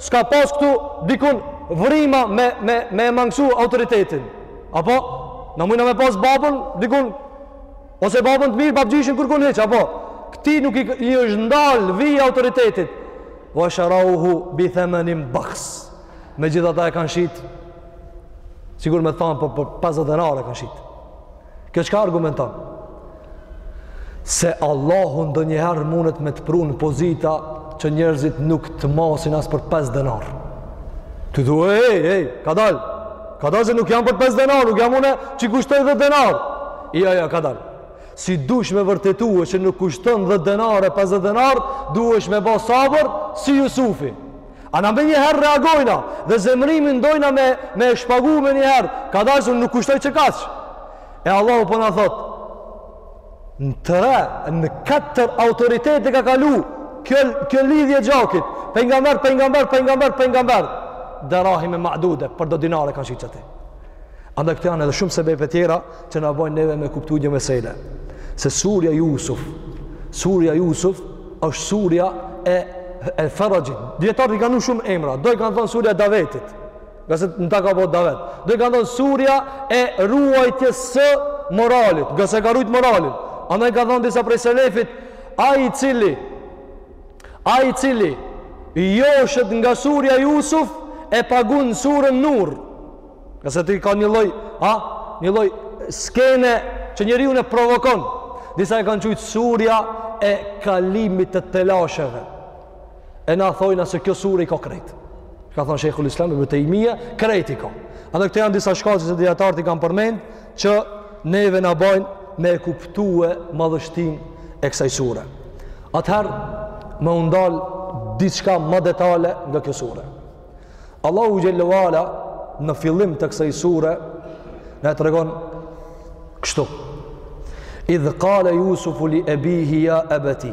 s'ka pas këtu dikun vrima me, me, me mangësu autoritetin. Apo, na mujna me pas babën, dikun, ose babën të mirë, babgjyshin kërkun hiç, apo, këti nuk i, i është ndalë vija e autoritetit. Va sharauhu bi themenin bahs. Megjithatë e kanë shit, sikur me thanë, për, për 50 denar e kanë shit. Kjo çka argumenton? Se Allahu ndonjëherë mundet me të pru në pozita që njerëzit nuk të masin as për 5 denar. Ty thu, ej, ej, kadalë. Kadalë se nuk jam për 5 denar, nuk jam une që kushtoj 10 denar. I, ja, ja, kadalë. Si dush me vërtetue që nuk kushton 10 denar e 50 denar, duhesh me ba sabër si Jusufi. A na menjëherë reagojna dhe zemrimin dojna me, me e shpagu menjëherë, kadalë unë nuk kushtoj qekaq. E Allahu po na thotë, në tre, në katër autoritete ka kalu, kjo, kjo lidhje e gjakit, pejgamber, pejgamber, pejgamber, pejgamber, derahime ma'dude, për do dinar e kanë shit qati. Andaj këto janë edhe shumë sebepe tjera që na bojnë neve me kuptu një mesele. Se surja Jusuf, surja Jusuf është surja e, e Feraxhit. Dijetarët i kanë vnu shumë emra, do i kanë thonë surja Davetit, ngase në ta ka bo Davet. Do i kanë thonë surja e ruajtjes së moralit, ngase ka rujt moralin. Andaj kanë thonë disa prej selefit, ai i cili Ai i cili joshet nga surja Jusuf e pagun surën nur. Ngase ti ka një lloj, a, një lloj skene që njeriun e provokon. Disa e kanë qujt surja e kalimit të telasheve. E na thojna se kjo sure i ka krejt. Ka thanë Shejhul Islam, Ibn Tejmija, krejt i ka. A edhe këto janë disa shkaqe që dijetarët i kanë përmend, që neve na bajnë me e kuptue madhështinë e kësaj sure. Atëherë me u ndal diçka ma detale nga kjo sure. Allahu xhelle ue ala në fillim të kësaj sure na tregon kështu. Idh kale Jusufu li ebihi ja ebeti.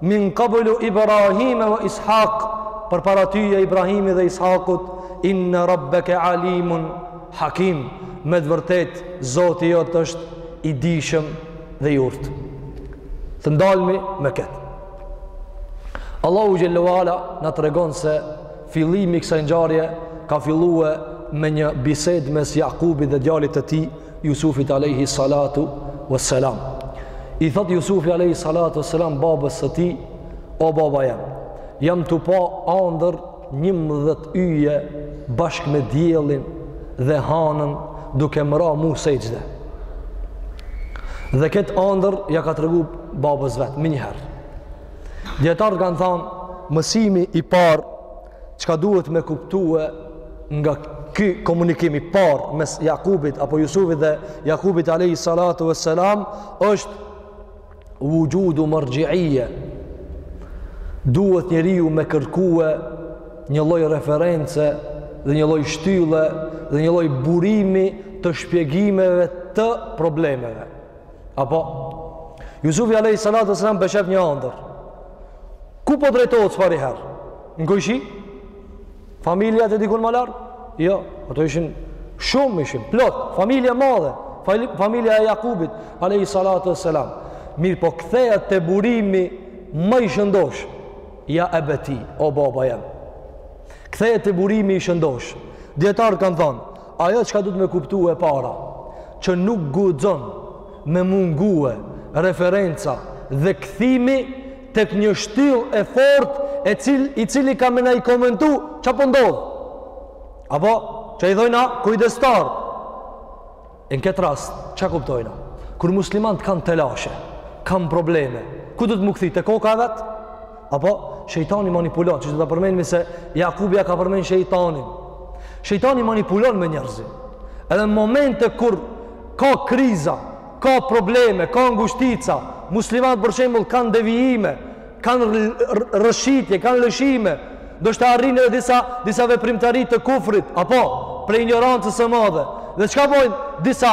Min qablu Ibrahime wa Ishaq, përpara tyje Ibrahimit dhe Ishakut, inna rabbeke alimun hakim, me të vërtetë Zoti jot është i dijshëm dhe i urtë. Të ndalmi me këtë. Allahu xhelle ue ala na tregon se fillimi i kësaj ngjarje ka fillue me një bisedë mes Jakubit dhe djalit të tij Jusufit alayhi salatu wassalam. I thotë Jusufi alayhi salatu wassalam babës të tij, o baba jem, jam tu pa andër 11 yje bashkë me diellin dhe hanën duke m'ra mu sexhde. Dhe këtë andër ja ka tregu babës vet, menjëherë. Dijetarët kanë thanë, mësimi i parë Çka duhet me kuptue nga ky komunikim i parë mes Jakubit apo Jusufit dhe Jakubit alayhi salatu vesselam është wujudu marji'iyya. Duhet njeriu me kërkue një lloj reference dhe një lloj shtylle dhe një lloj burimi të shpjegimeve të problemeve. Apo, Jusufi alejhi salatu vesselam po sheh një andër. Ku po drejtohet së pari herë? Në kojshi? Familja tek dikun ma lart? Jo, ato ishin shumë ishin, plot, familje e madhe, familja e Jakubit, alejhi salatu vesselam. Mirëpo kthehet te burimi ma i shëndoshë, ja ebeti, o baba jem. Kthehet te burimi i shëndoshë. Dijetarët kanë thanë, Ajo çka duhet me kuptu e para, që nuk guxon me mungue referenca dhe kthimi tek një shtyllë e fortë e cil, i cili ka me na i komentu çka po ndodh. Apo, ça i thojna kujdestar. E në këtë rast, çka kuptojna? Kur muslimanët kanë telashe, kanë probleme, ku duhet m'u kthy te koka e vet? Apo, shejtani manipulon, që që do ta përmendmi se Jakubi e ka përmend shejtanin. Shejtani manipulon me njerëzi. Edhe në momente kur ka kriza, ka probleme, ka ngushtica, muslimant për shembull kanë devijime, kanë rrëshqitje, kanë lëshime, ndoshta arrijnë edhe disa disa veprimtari të kufrit, apo prej injorancës së madhe. Dhe çka bojnë disa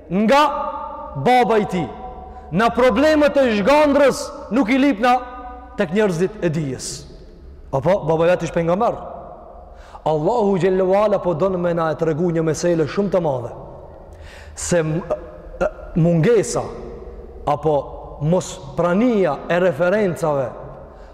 nga baba i tij. Na problemet e zhgandrës nuk i lipna tek njerëzit e dijes. Apo, baba i vet është pejgamber. Allahu xhel-le ve ala po don me na e tregu një mesele shumë të madhe. Se mungesa apo mos prania e referencave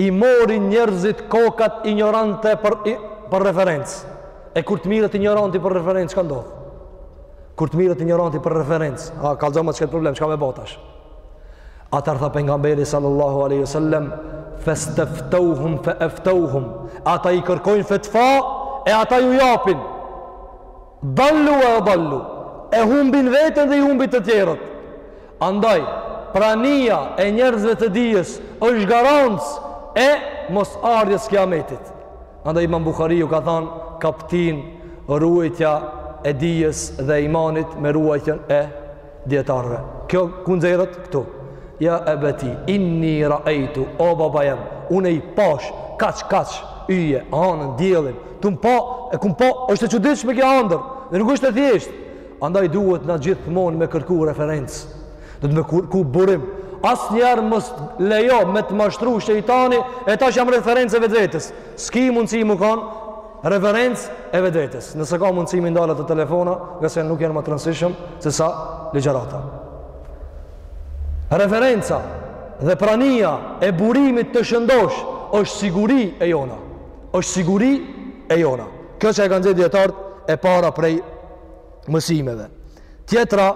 i morin njerëzit kokat injorante për, për referencë. E kur të miret injoranti për referencë, çka ndodh? Kur të miret injoranti për referencë, a kallzama qikët problem, çka me bo tash? Atëherë tha Pejgamberi sallallahu alejhi ve sellem, festeftauhum, fe eftauhum, ata i kërkojnë fetfa, e ata ju japin. Dal-lu ve edal-lu, e humbin veten dhe i humbin të tjerët. Andaj, prania e njerëzve të dijes është garancë e mosardhjes kiametit. Andaj Imam Buhariu ka thanë kaptinë ruajtja e dijes dhe e imanit me ruajtjen e dietarëve. Kjo ku nxerret këtu? Ja ebeti, inni raejtu o baba jem, unë i pash kaq kaq yje, hanën, diellin, tum pa, e kum pa, është e çuditshme kjo andërr. Dhe nuk është e thjeshtë. Andaj duhet na gjithmonë me kërku referencë, duhet me kërku burim. Asnjëherë mos lejo me të mashtru shejtani, e tash jam referencë e vetvetes. S'ki mundësi me kanë referencë e vetvetes. Nëse ka mundësi me i ndal ata telefona, ngase nuk janë ma të randësishëm sesa ligjërata. Referenca dhe prania e burimit të shëndoshë, është siguri e jona. është siguri e jona. Kjo që e kanë nxjerr dijetarët e para prej mësimeve. Tjetra,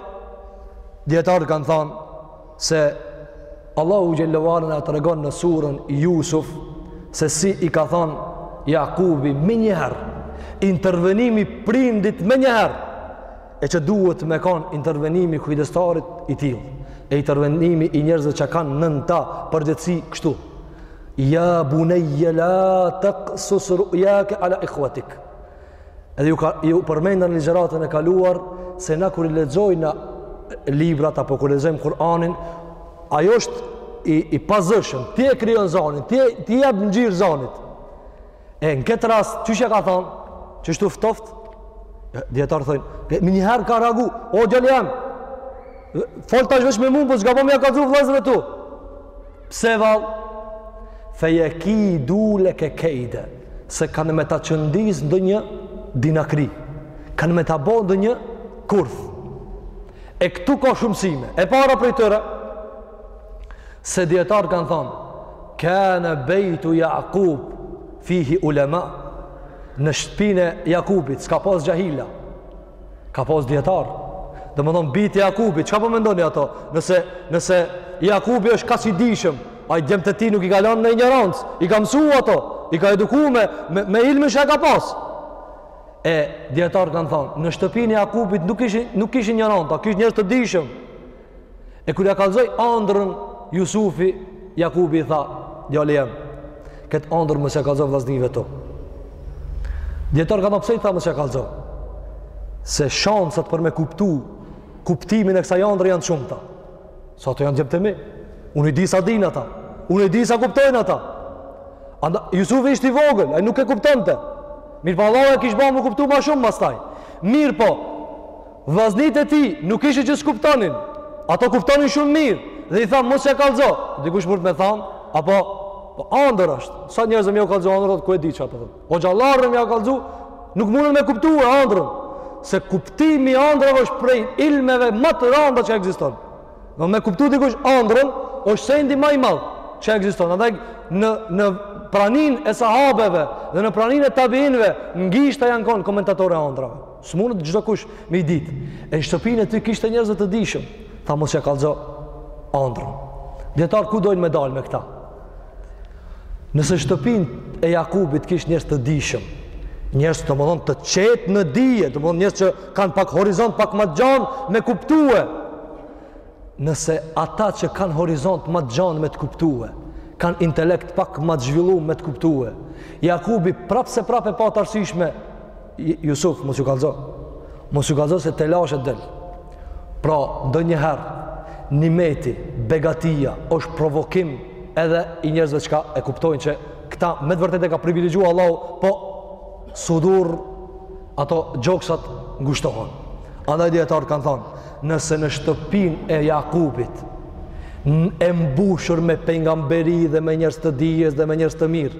dijetarët kanë thanë se Allahu xhel-le ve ala na tregon në surën Jusuf se si i ka thanë Jakubi menjëherë, intervenimi i prindit menjëherë, e që duhet me kanë intervenimi i kujdestarit i tillë, e intervenimi i njerëzve që kanë nën ta përgjegjësi kështu. Ja bunejje la taksus ru'jake ala ihvetik Edhe ju, ka, ju përmenda në ligjëratën e kaluar se na kur i lexojmë na librat apo kur lexojmë Kur'anin, ajo është i, i pazëshëm, ti e krijon zanin, ti, ti i jep ngjyrë zanit. E në këtë rast, qysh ja ka thanë, qështu ftoftë, dijetarët thonë, menjëherë ka reagu, o djali jem, fol tash vesh me mu, bo çka bo me ja kallzu vllazëve tu, Pse vallë? Fejekidu leke kejda. Se kanë me ta qëndis ndonjë dinakri. Kanë me ta bo ndonjë kurth. E këtu ka shumë mësime. E para prej tyre, se dijetarët kanë thonë, kane bejtu Jakub fihi ulema, në shtëpinë e Jakubit, s'ka pas xhahila, Ka pas dijetarë. Domthon bijtë e Jakubit, çka po mendoni ato? Nëse nëse Jakubi është kësi i dijshëm, ai djemtë e tij nuk i ka lon në injorancë, i ka msu ato, i ka eduku me me, me ilmin që e ka pas. E dijetarët kanë thonë, në shtëpinë e Jakubit nuk kishin nuk kishin injoranta, kishin njerëz të dijshëm. E kur ia kallzoi andrën Jusufi, Jakubi i tha, djali jem, këtë andrën mos ia kallzo vllaznive tu. Dijetarët kanë, pse i tha mos ia kallzo. Se shansat për me kuptu, kuptimin e kësaj andre janë të shumta. Se ato janë djemtë e mi. Unë i di sa dinë ata. Unë i di sa kuptojnë ata. Andaj, Jusufi ishte i vogël, ai nuk e kuptonte. Mirëpo po, Allahu e kish bo me kuptu ma shumë mastaj. Mirëpo, Vllaznit e tij nuk ishte që s'kuptonin. Ato kuptonin shumë mirë dhe i tha mos ia kallxo. Dikush mund të më thanë, a po andër asht. Sa njerëz me jau kallzu andër ku e di çfarë po thotë. Hoxhallarë me ja kallzu, nuk mundën me kuptue andrën se kuptimi i andrave është prej ilmeve ma të randa që ekziston. Do me kuptu dikush andrën është sendi ma i madh që ekziston. Andaj në në praninë e sahabëve dhe në praninë e tabiinëve n'gishta janë kon komentatorët e andrave. S'munet çdo kush me i ditë. E në shtëpinë e tij kishte njerëz të dijshëm. Tha mos ia kallzo andrën. Dijetarët ku dojnë me dalë me këta? Nëse shtëpinë e Jakubit kishte njerëz të dijshëm, njerëz domethonë të qetë në dije, domethonë njerëz që kanë pak horizont, pak ma të gjanë me kuptue. Nëse ata që kanë horizont ma të gjanë me të kuptue, kanë intelekt pak ma të zhvillu me të kuptue, Jakubi prapë se prapë e pa të arsyeshme, Jusuf, mos ju kallzo. Mos ju kallzo se telashe del. Pra, ndonjëherë, nimeti, begatia, është provokim edhe i njerëzve çka e kuptojnë që këta me të vërtetë e ka privilegju Allahu, po sudur, ato gjoksat ngushtohen. Andaj dijetarët kanë thonë, nëse në shtëpinë e Jakubit e mbushur me pejgamberi dhe me njerëz të dijes dhe me njerëz të mirë,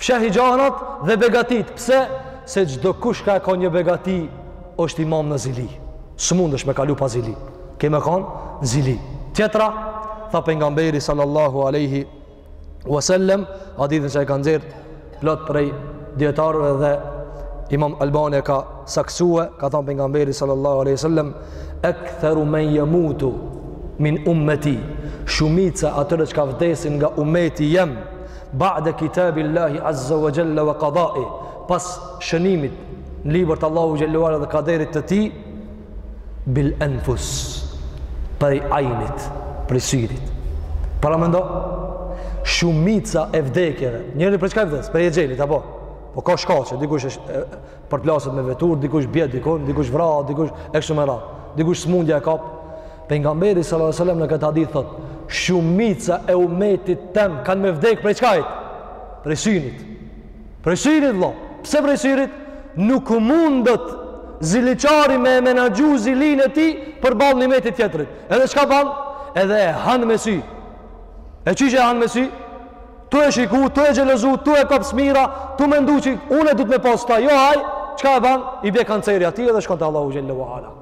Fshehi gjanat dhe begatitë, pse? Se çdo kush ka e ka një begati, është i marrun në zili. S'mund është me kalu pa zili. Ke me kan në zili. Tjetra, tha Pejgamberi sallallahu aleyhi wasallem, hadithin që e kanë nxjerrë plot prej djetarëve dhe imam Albani e ka saktësue, ka thanë Pejgamberi sallallahu aleyhi sallam, ektheru men jemutu min ummeti, shumica e atyre çka vdesin nga ummeti jem, Ba'de kitabillahi azze wa jelle wa qadai pas shënimit në libër të Allahut xhelle ue ala dhe kaderit të tij bil enfus prej ajnit prej syrit paramendo shumica e vdekjeve njeri prej çka vdes prej exhelit apo po ka shkaqe dikush është përplaset me veturë, dikush bje dikun, dikush vra, dikush e kështu me radhë, dikush smundja e kap. Pejgamberi sallallahu alaihi wasallam në këtë hadith thotë, shumica e umetit tem kanë me vdek prej çkajt? Prej synit. Prej synit, vlla. Pse prej syrit? Nuk mundet ziliqari me e menaxhu zilinë e tij përballë nimetit tjetërit. Edhe çka ban? Edhe e han me sy. E qysh e han me sy? tu e shiku, tu e gjelozu, tu e kap smira, tu mendu që unë u dasht me pas atë, jo aj, çka ban, i bje kanceri atij edhe shkon te Allahu xhelle ue ala.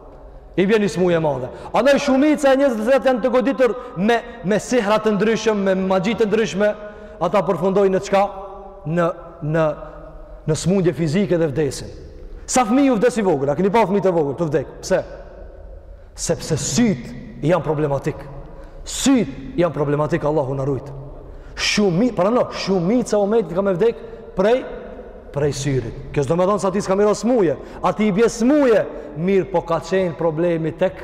I bje një smuje e madhe. Andaj shumica e njerëzve janë të goditur me, me sihra të ndryshëm, me magji të ndryshme, ata përfundojn në çka? Në, në, në smundje fizike dhe vdesin. Sa fmi ju vdes i vogël, a keni pa fmi të vogël, tu vdek, pse? Sepse sytë janë problematik. Sytë janë problematik, Allahu na rujt. Shumi, paramendo, shumica e umetit ka me vdek prej, prej syrit. Kjo s'do me thonë se atij s'ka me i ra smuje. Atij i bje smuje, mirëpo ka qenë problemi tek,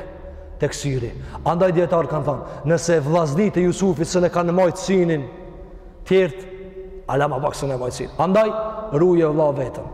tek syri. Andaj djetarët kanë thonë, nëse vllaznit e Jusufit s'e kanë majtë synin, tjerët, hala ma pak s'kan me majt synin. Andaj, ruje vlla veten.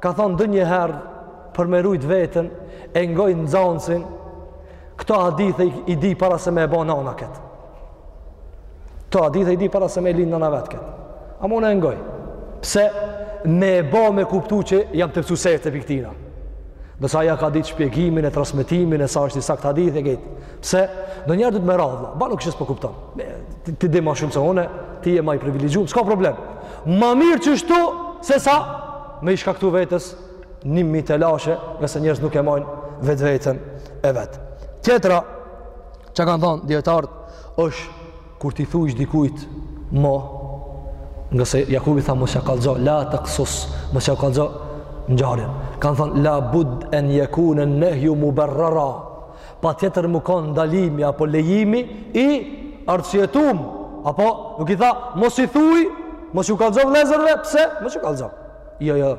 Ka thonë ndonjëherë për me rujt veten e ngoj nxënësin këto hadithe i di para se me e bo nana kët. Këto hadithe i di para se me e lind nana e vet kët. Ama unë e ngoj. Pse me e bo me kuptu që jam tu mësu seç e piktina. Ndonëse ja ka ditë shpjegimin e transmitimin e sa është i sakt hadith e Pse? Ndonjëherë duhet me ra, vlla, ban kishe s'po kupton. Ti, ti di ma shumë se une, ti je ma i privilegjum, s'ka problem. Ma mirë qeshtu, se sa me i shkaktu vetes një mijë telashe, ngase njerëzit nuk e majnë vetveten e vetë. Tjetra, çka kanë thonë djetarët, është kur t'i thujsh dikujt mo, ngase Jakubi tha mos ja kallzo la taksus mos ja kallzo ngjarjen kan thon la bud en yakun an nahyu mubarrara patjetër me kon ndalimi apo lejimi i arsyetum apo nuk i tha mos i thuj mos ju kallzo vëllezërve pse mos ju kallzo jo jo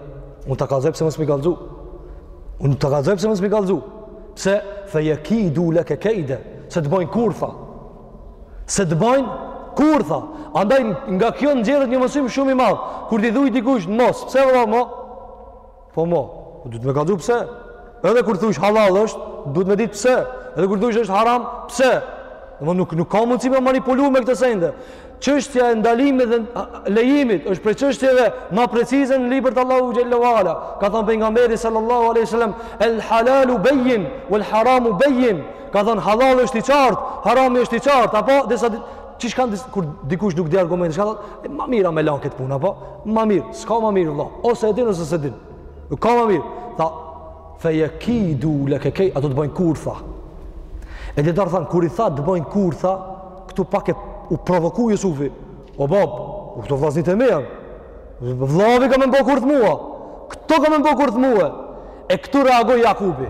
unë ta kallzoj pse mos me kallzu unë ta kallzoj pse mos me kallzu pse fe jekidu leke kejda se të bojnë kurtha se të bojnë kurtha andaj nga kjo nxirret një mësim shumë i madh kur t'i thush dikujt mos pse vëlla mo Po mo, po duhet me kallzu pse? Edhe kur thush hallall është, duhet me ditë pse. Edhe kur thush është haram, pse? Do nuk nuk ka mundësi me manipulu me këto sende. Çështja e ndalimit dhe lejimit është prej çështjeve ma precize në libër të Allahut xhel-le ve ala. Ka thënë pejgamberi sallallahu alaihi wasallam el halalu bayin wal haramu bayin. Ka thënë hallalli është i qartë, harami është i qartë, apo disa Qysh kanë kur dikush nuk di argumentin, çka thot, ma mirë me lan kët punë, apo? Ma mirë, s'ka ma mirë, vlla. Ose e din, ose s'e din. Nuk ka ma mirë. Tha, fe jekidu leke kejda, të bojnë kurtha. E dijetarët thanë, kur i tha të bojnë kurtha, këtu pak u provoku Jusufi. O babo, këto vllaznit e mi jan. Vllavi ka me m'bo kurth mua. Këto ka me m'bo kurth mua. E këtu reagoi Jakubi.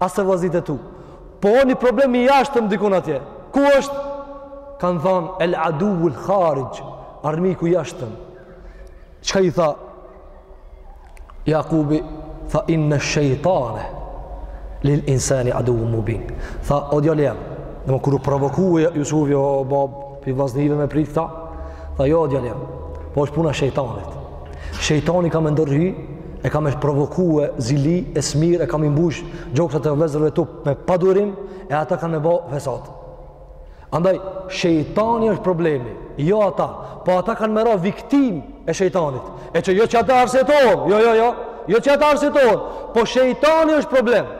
As te vllaznit e tu. Po o ni problem i jashtëm dikun atje. Ku është? Kanë thonë, el aduvul kharixhij, armiku i jashtëm. Çka i tha? Jakubi, tha inne shejtane, lil insani aduvun mubin. Tha, o djali jem, domethënë kur u provoku Jusufi, o bab, prej vllaznive me prit këta, tha, jo, o djali jem, po është puna e shejtanit. Shejtani ka me ndërhy, e ka me provokue zili e smir e ka me i mbush gjoksat e vllezërve tu me padurim e ata kanë me bo fesad andaj shejtani është problemi jo ata po ata kanë me ra viktim e shejtanit e kjo jo që ata arsyetohen jo jo jo jo që ata arsyetohen po shejtani është problem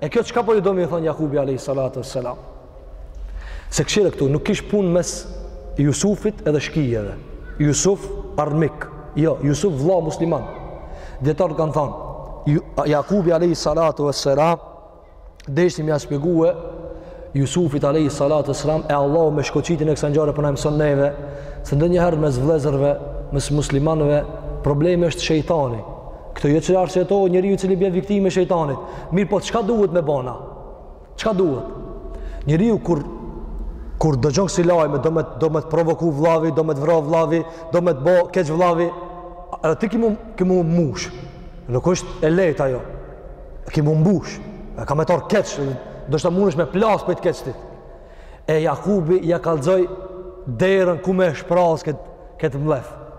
e kjo çka po do me thonë Jakubi a.s. Se kqyre këtu, nuk kish pun mes Jusufit edhe shkijeve. Jusuf armik, jo, Jusuf vlla musliman. Dijetarët kanë thanë, Jakubi alejhi salatu ve selam, deshti me ja spjegue, Jusufit alejhi salatu ve selam, e Allahu me shkoqitin e kësaj ngjarje po na mëson neve, se ndonjëherë mes vllezërve, mes muslimanve, problemi është shejtani. Kjo jo që arsyetohet njeriu i cili bje viktimë e shejtanit. Mirëpo, çka duhet me bo na? Çka duhet? Njeriu kur kur dëgjon kësi lajme, do me do me të provoku vllavi, do me të vra vllavi, do me të bo keq vllavi. Edhe ti ki m'u ki m'u mush. Nuk është e lehtë ajo. Ki m'u mbush. E ka me tor keq, ndoshta mundesh me plas prej të keqit. E Jakubi ja kallzoi derën ku me e shpraz kët kët mllef.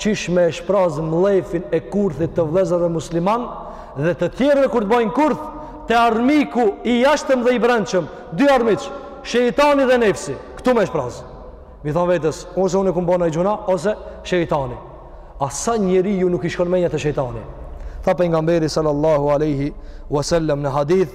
Qysh me e shpraz mllefin e kurthit të vëllezërve muslimanë dhe të tjerëve kur të bëjnë kurth te armiku i jashtëm dhe i brendshëm, dy armiq, shejtani dhe nefsi, këtu me shpraz. Me i thon vetes, ose unë kum bonë gjynah ose shejtani. Asnjeriut nuk i shkon menja te shejtani. Tha pejgamberi sallallahu alaihi wasallam në hadith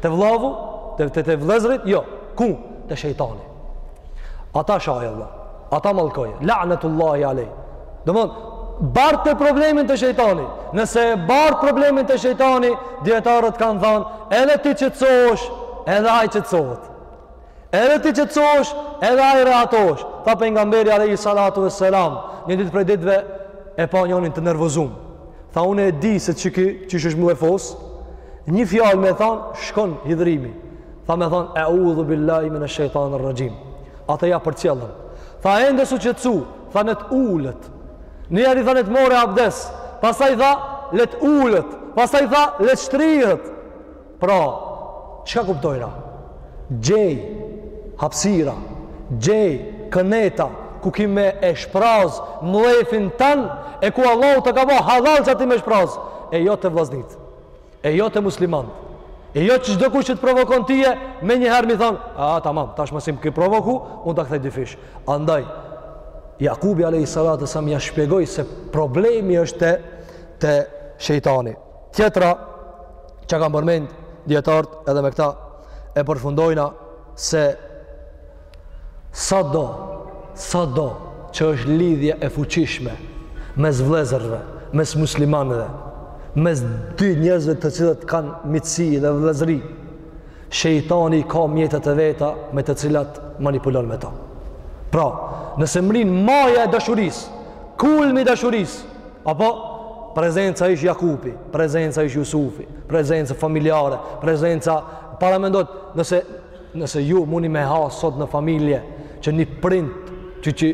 Te vllavu, te, te, te vllezrit, jo. Ku? Te shejtani. Ata shaje, Allah. Ata mallkoje. La'netullahi alej. Domethon, barte problemin te shejtani. Nëse e bart problemin te shejtani, dijetarët kanë thanë, edhe ti qetësohesh edhe ai qetësohet Edhe ti qetësohesh, edhe ai rehatohesh. Tha pejgamberi alayhi salatu vesselam, një ditë prej ditëve e pa njërin të nervozum. Tha unë e di se çka i, qysh është me fol. Një fjalë me thanë, shkon hidhërimi. Tha me thanë e'udhu billahi minash shaitanir rajim. Atë ja përcjellin. Tha ende s'u qetësu, tha le të ulet. Njëri tha le të marrë abdes. Pastaj tha le t'ulet. Pastaj tha le t'shtrihet. Pra, çka kuptojna? Gjej hapësira, gjej këndet ku ki me e shpraz mllefin tan e ku Allahu ta ka ba hallall që ti me shpraz, e jo te vllaznit, e jo te muslimant, e jo që çdokush që të provokon tije, menjëherë me i thonë, a, tamam, tash masi më ki provoku, unë ta kthej dyfish. Andaj, Jakubi a.s. ja shpjegoj se problemi është te, te shejtani. Tjetra që kanë përmend dijetarët edhe me këta e përfundojna se sado, sado që është lidhja e fuqishme mes vllezërve, mes muslimanëve, mes dy njerëzve të cilët kanë miqësi dhe vllezëri, shejtani ka mjetet e veta me të cilat manipulon me ta. Pra, nëse mrrin maja e dashurisë, kulmi i dashurisë, Apo prezenca ish Jakupi, prezenca ish Jusufi, prezenca familjare, prezenca paramendoni, nëse nëse ju mundi me has sot në familje që një prind që që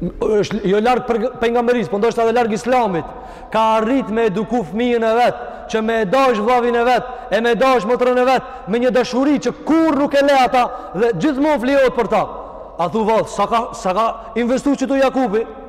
është jo larg pejgamberisë, po ndoshta edhe larg islamit, ka arrit me eduku fëmijën e vet, që me e dash vllavin e vet, e me dash motrën e vet, me një dashuri që kurrë nuk e le ata dhe gjithmonë flijohet për ta. A thu vallë, sa ka sa ka investu këtu Jakubi?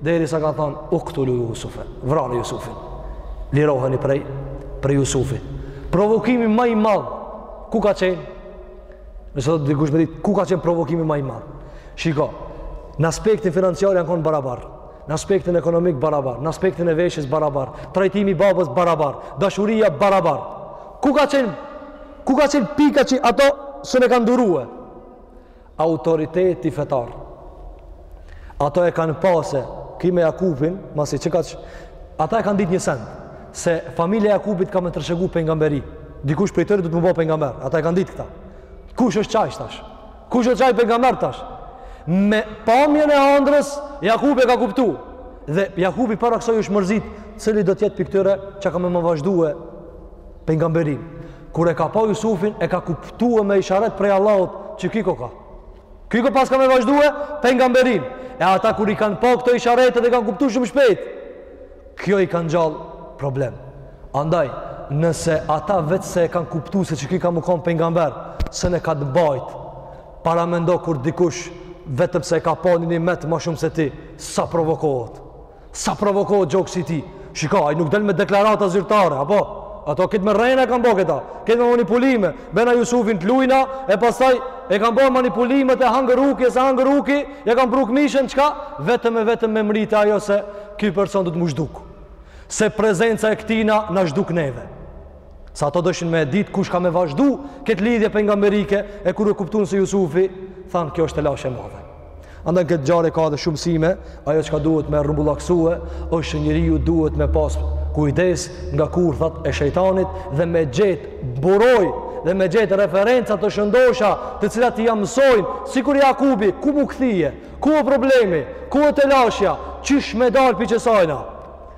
Derisa kanë thonë, uktulu Jusufe, vrane Jusufin, liroheni prej, prej Jusufit. Provokimi ma i madhë, ku ka qenë? Nëse do dikush me ditë, ku ka qenë provokimi ma i madhë? Shiko, në aspektin financiar janë konë barabarë, në aspektin ekonomik barabarë, në aspektin e veshjes barabarë, trajtimi i babës barabarë, dashuria barabarë. Ku ka qenë, ku ka qenë pika që ato s'e kanë durue? autoriteti fetar. Ato e kanë pase, kimi Jakubin, masi që ka që, ata e kanë ditë një send, se familja e Jakubit ka me trashëgu pengamberi, dikush prej tyre duhet mu bo pengamber, ata e kanë ditë këta. Kush është qaj tash? Kush është qaj pengamber, tash? Me pamjen e andrës, Jakubi e ka kuptu, dhe Jakubi para kësoj është mërzit, cili do të jetë prej këtyre që ka me ma vazhdue pengamberinë, kur e ka pa Jusufin, e ka kuptue me isharet prej Allahut që kiko ka. Kiko pas ka me vazhdue pengamberinë. E ata kur i kanë pa këto isharetet e kanë kuptu shumë shpejt. Kjo i ka ngjall problem. Andaj, nëse ata veç se e kanë kuptu se që ki ka mu konë pengamber, se ne ka të bajt, paramendo kur dikush vetëm se e ka pa një nimet ma shumë se ti, sa provokohet. Sa provokohet gjoksi i tij. Shiko, ai nuk del me deklarata zyrtare, apo? Ato këtë me rrena e kanë bo këta. Këtë me manipulime. Bena Jusufin të lujna, e pastaj e kanë bo manipulimet e hangër uki, e s'e hangër uki, ja kanë pru kmishën, çka? Vetëm e vetëm me mrite ajo se ky person duhet mu zhduk. Se prezenca e këtina na zhduk neve. Sa ato doshin me e ditë kush ka me vazhdu këtë lidhje pengamberike e kur e kuptun se Jusufi, thanë kjo është telashe e madhe. Andaj në këtë ngjarje ka dhe shumë mësime, ajo çka duhet me rrumbullaksue, është njeriu duhet me pas kujdes nga kurthat e shejtanit dhe me gjetë buroj dhe me gjetë referenca të shëndosha të cilat ia mësojnë, sikur Jakubi, ku mu kthye, ku o problemi, ku o telashja, qysh me dalë prej qësajna.